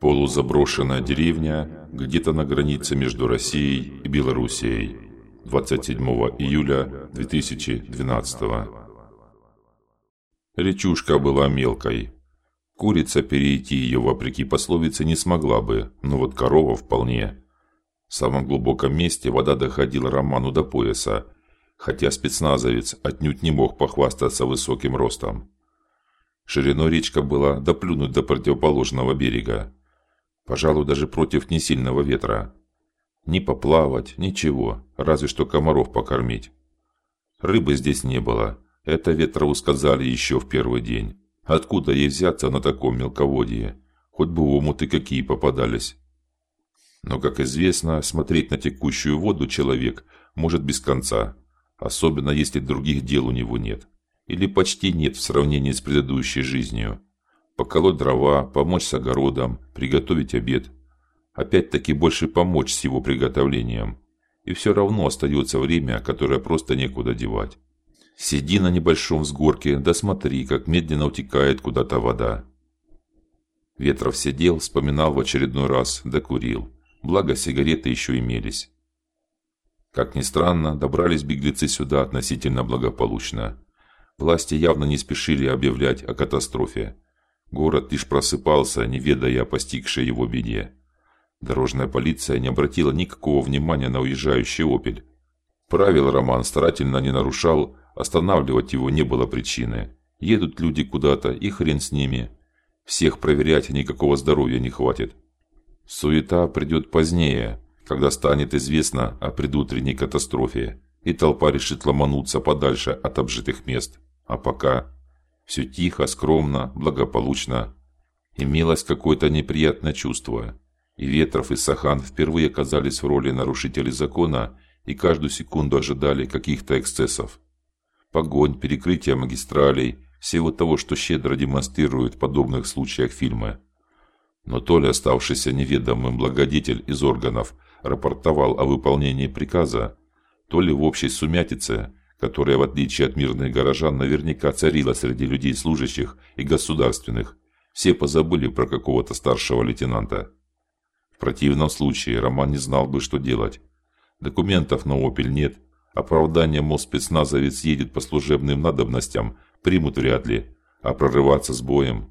Полузаброшенная деревня где-то на границе между Россией и Белоруссией. 27 июля 2012 Речушка была мелкой. Курица перейти ее вопреки пословице не смогла бы, но вот корова вполне. В самом глубоком месте вода доходила Роману до пояса, хотя спецназовец отнюдь не мог похвастаться высоким ростом. Шириной речка была доплюнуть до противоположного берега. Пожалуй, даже против несильного ветра. Ни поплавать, ничего, разве что комаров покормить. Рыбы здесь не было. Это ветрову сказали еще в первый день. Откуда ей взяться на таком мелководье? Хоть бы омуты какие попадались. Но, как известно, смотреть на текущую воду человек может без конца особенно если других дел у него нет или почти нет в сравнении с предыдущей жизнью. Поколоть дрова, помочь с огородом, приготовить обед. Опять-таки больше помочь с его приготовлением. И все равно остается время, которое просто некуда девать. Сиди на небольшом взгорке, да смотри, как медленно утекает куда-то вода. Ветров сидел, вспоминал в очередной раз, докурил. Благо сигареты еще имелись. Как ни странно, добрались беглецы сюда относительно благополучно. Власти явно не спешили объявлять о катастрофе. Город лишь просыпался, не ведая о постигшей его беде. Дорожная полиция не обратила никакого внимания на уезжающий Опель. Правил Роман старательно не нарушал, останавливать его не было причины. Едут люди куда-то, и хрен с ними. Всех проверять никакого здоровья не хватит. Суета придет позднее, когда станет известно о предутренней катастрофе, и толпа решит ломануться подальше от обжитых мест. А пока все тихо, скромно, благополучно. Имелось какое-то неприятное чувство, и Ветров и Сахан впервые оказались в роли нарушителей закона и каждую секунду ожидали каких-то эксцессов. Погонь, перекрытие магистралей, всего того, что щедро демонстрируют в подобных случаях фильмы. Но то ли оставшийся неведомым благодетель из органов рапортовал о выполнении приказа, то ли в общей сумятице, которая в отличие от мирных горожан наверняка царила среди людей служащих и государственных, все позабыли про какого-то старшего лейтенанта. В противном случае Роман не знал бы, что делать. Документов на Опель нет, оправдание, мол, спецназовец едет по служебным надобностям, примут вряд ли, а прорываться с боем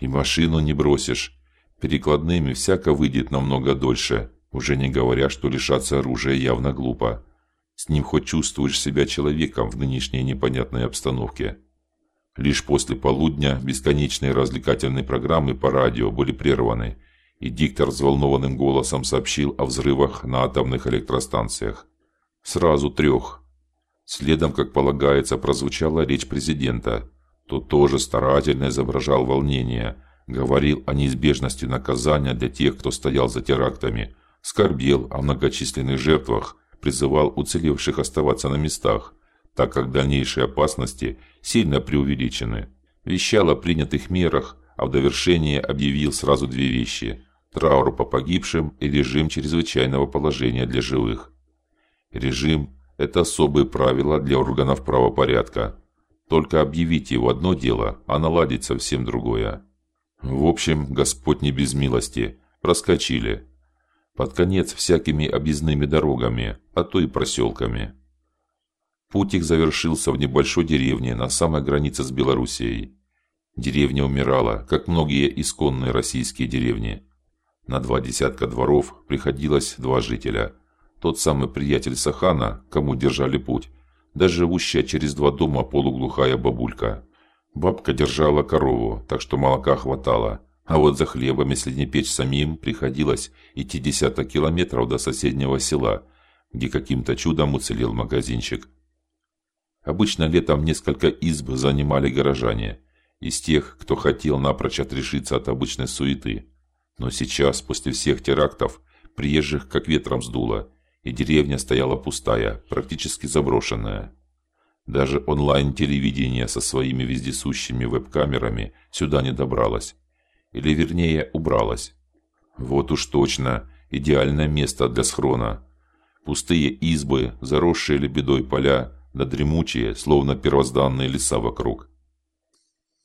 и машину не бросишь. Перекладными всяко выйдет намного дольше. Уже не говоря, что лишаться оружия явно глупо. С ним хоть чувствуешь себя человеком в нынешней непонятной обстановке. Лишь после полудня бесконечные развлекательные программы по радио были прерваны, и диктор взволнованным голосом сообщил о взрывах на атомных электростанциях. Сразу трех. Следом, как полагается, прозвучала речь президента. Тот тоже старательно изображал волнение, говорил о неизбежности наказания для тех, кто стоял за терактами, скорбел о многочисленных жертвах, призывал уцелевших оставаться на местах, так как дальнейшие опасности сильно преувеличены. Вещал о принятых мерах, а в довершение объявил сразу две вещи: траур по погибшим и режим чрезвычайного положения для живых. Режим это особые правила для органов правопорядка. Только объявить его одно дело, а наладить совсем другое. В общем, Господь не без милости. Проскочили. Под конец всякими объездными дорогами, а то и проселками. Путь их завершился в небольшой деревне на самой границе с Белоруссией. Деревня умирала, как многие исконные российские деревни. На два десятка дворов приходилось два жителя. Тот самый приятель Сахана, кому держали путь, да живущая через два дома полуглухая бабулька. Бабка держала корову, так что молока хватало, а вот за хлебом, если не печь самим, приходилось идти десяток километров до соседнего села, где каким-то чудом уцелел магазинчик. Обычно летом несколько изб занимали горожане, из тех, кто хотел напрочь отрешиться от обычной суеты. Но сейчас, после всех терактов, приезжих как ветром сдуло, и деревня стояла пустая, практически заброшенная. Даже онлайн-телевидение со своими вездесущими веб-камерами сюда не добралось, или вернее, убралось. Вот уж точно идеальное место для схрона. Пустые избы, заросшие лебедой поля, да дремучие, словно первозданные леса вокруг.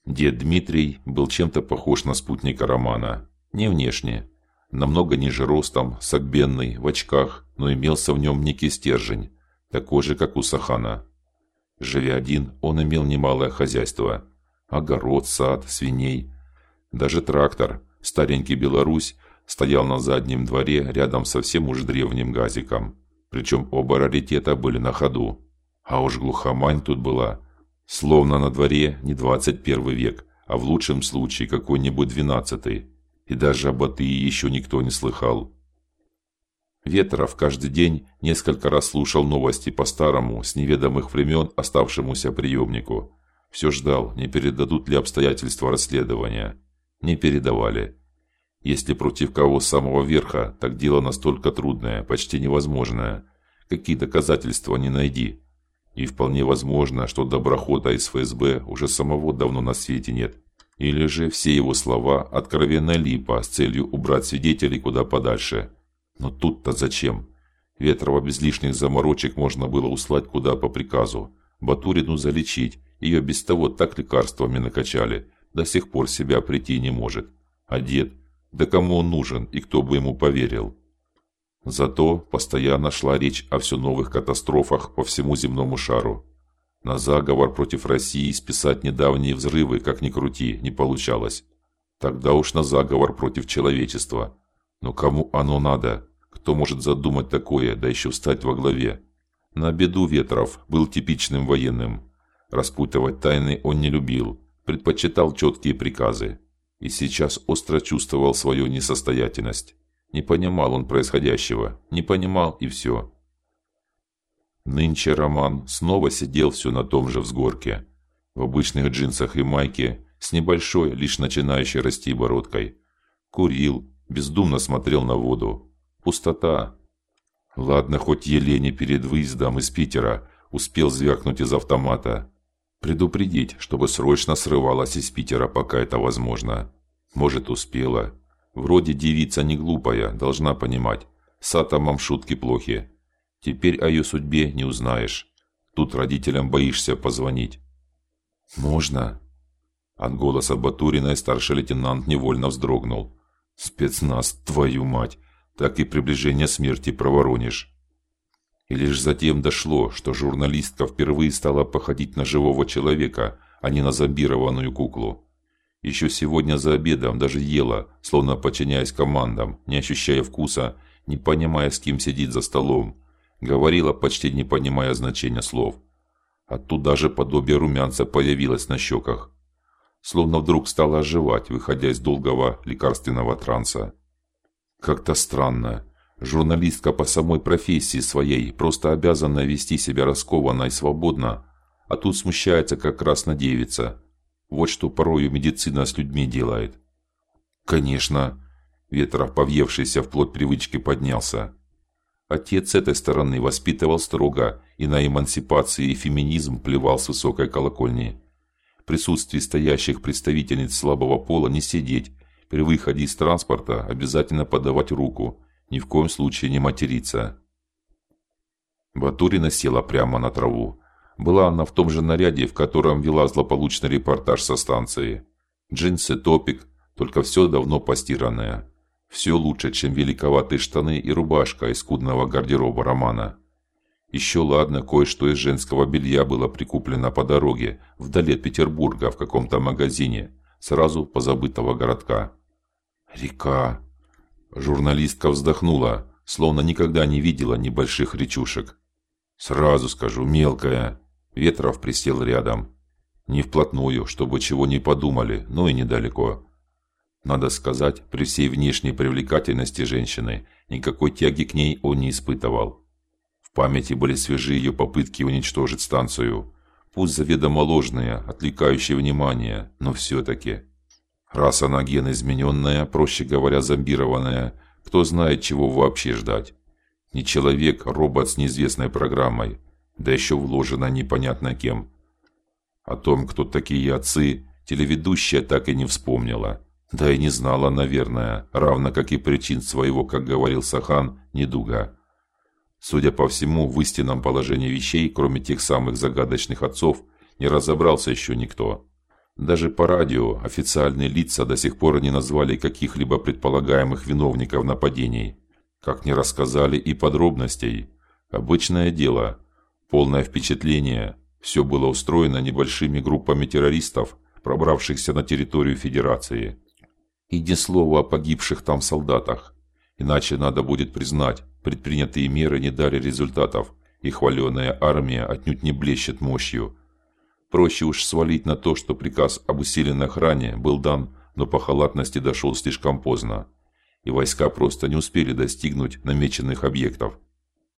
Дед Дмитрий был чем-то похож на спутника Романа. Не внешне, намного ниже ростом, согбенный, в очках, но имелся в нем некий стержень, такой же, как у Сахана. Живя один, он имел немалое хозяйство: огород, сад, свиней, даже трактор, старенький Беларусь, стоял на заднем дворе рядом со всем уж древним газиком. Причем оба раритета были на ходу. А уж глухомань тут была, словно на дворе не двадцать первый век, а в лучшем случае какой-нибудь двенадцатый. И даже об Атии еще никто не слыхал. Ветров каждый день несколько раз слушал новости по старому, с неведомых времен оставшемуся приемнику. Все ждал, не передадут ли обстоятельства расследования. Не передавали. Если против кого с самого верха, так дело настолько трудное, почти невозможное. Какие доказательства не найди. И вполне возможно, что доброхода из ФСБ уже самого давно на свете нет. Или же все его слова откровенная липа с целью убрать свидетелей куда подальше. Но тут-то зачем? Ветрова без лишних заморочек можно было услать куда по приказу. Батурину залечить, ее без того так лекарствами накачали, до сих пор себя прийти не может. А дед, да кому он нужен и кто бы ему поверил? Зато постоянно шла речь о все новых катастрофах по всему земному шару. На заговор против России списать недавние взрывы, как ни крути, не получалось. Тогда уж на заговор против человечества. Но кому оно надо? Кто может задумать такое, да еще встать во главе? На беду Ветров был типичным военным. Распутывать тайны он не любил, предпочитал четкие приказы. И сейчас остро чувствовал свою несостоятельность. Не понимал он происходящего, не понимал и все. Нынче Роман снова сидел все на том же взгорке, в обычных джинсах и майке, с небольшой, лишь начинающей расти бородкой. Курил, бездумно смотрел на воду. Пустота. Ладно, хоть Елене перед выездом из Питера успел звякнуть из автомата, предупредить, чтобы срочно срывалась из Питера, пока это возможно. Может, успела. Вроде девица не глупая, должна понимать. С атомом шутки плохи. Теперь о ее судьбе не узнаешь. Тут родителям боишься позвонить. Можно. От голоса Батурина старший лейтенант невольно вздрогнул. Спецназ, твою мать, так и приближение смерти проворонишь. И лишь затем дошло, что журналистка впервые стала походить на живого человека, а не на зомбированную куклу. Еще сегодня за обедом даже ела, словно подчиняясь командам, не ощущая вкуса, не понимая, с кем сидит за столом, говорила, почти не понимая значения слов. Оттуда даже подобие румянца появилось на щеках, словно вдруг стала оживать, выходя из долгого лекарственного транса. Как-то странно. Журналистка по самой профессии своей просто обязана вести себя раскованно и свободно, а тут смущается как красная девица. Вот что порою медицина с людьми делает. Конечно, Ветров, в плод привычки, поднялся. Отец с этой стороны воспитывал строго и на эмансипацию и феминизм плевал с высокой колокольни. В присутствии стоящих представительниц слабого пола не сидеть, при выходе из транспорта обязательно подавать руку, ни в коем случае не материться. Батурина села прямо на траву. Была она в том же наряде, в котором вела злополучный репортаж со станции. Джинсы, топик, только все давно постиранное. Все лучше, чем великоватые штаны и рубашка из скудного гардероба Романа. Еще ладно, кое-что из женского белья было прикуплено по дороге вдали от Петербурга в каком-то магазине, сразу позабытого городка. Река. Журналистка вздохнула, словно никогда не видела небольших речушек. Сразу скажу, мелкая. Ветров присел рядом. Не вплотную, чтобы чего не подумали, но и недалеко. Надо сказать, при всей внешней привлекательности женщины, никакой тяги к ней он не испытывал. В памяти были свежи ее попытки уничтожить станцию, пусть заведомо ложные, отвлекающие внимание, но все раз она ген измененная, проще говоря, зомбированная, кто знает, чего вообще ждать. Не человек, робот с неизвестной программой, да еще вложена непонятно кем. О том, кто такие отцы, телеведущая так и не вспомнила. Да и не знала, наверное, равно как и причин своего, как говорил Сахан, недуга. Судя по всему, в истинном положении вещей, кроме тех самых загадочных отцов, не разобрался еще никто. Даже по радио официальные лица до сих пор не назвали каких-либо предполагаемых виновников нападений, как не рассказали и подробностей. Обычное дело, полное впечатление. Все было устроено небольшими группами террористов, пробравшихся на территорию Федерации. И ни слова о погибших там солдатах. Иначе надо будет признать, предпринятые меры не дали результатов, и хваленая армия отнюдь не блещет мощью. Проще уж свалить на то, что приказ об усиленной охране был дан, но по халатности дошел слишком поздно, и войска просто не успели достигнуть намеченных объектов.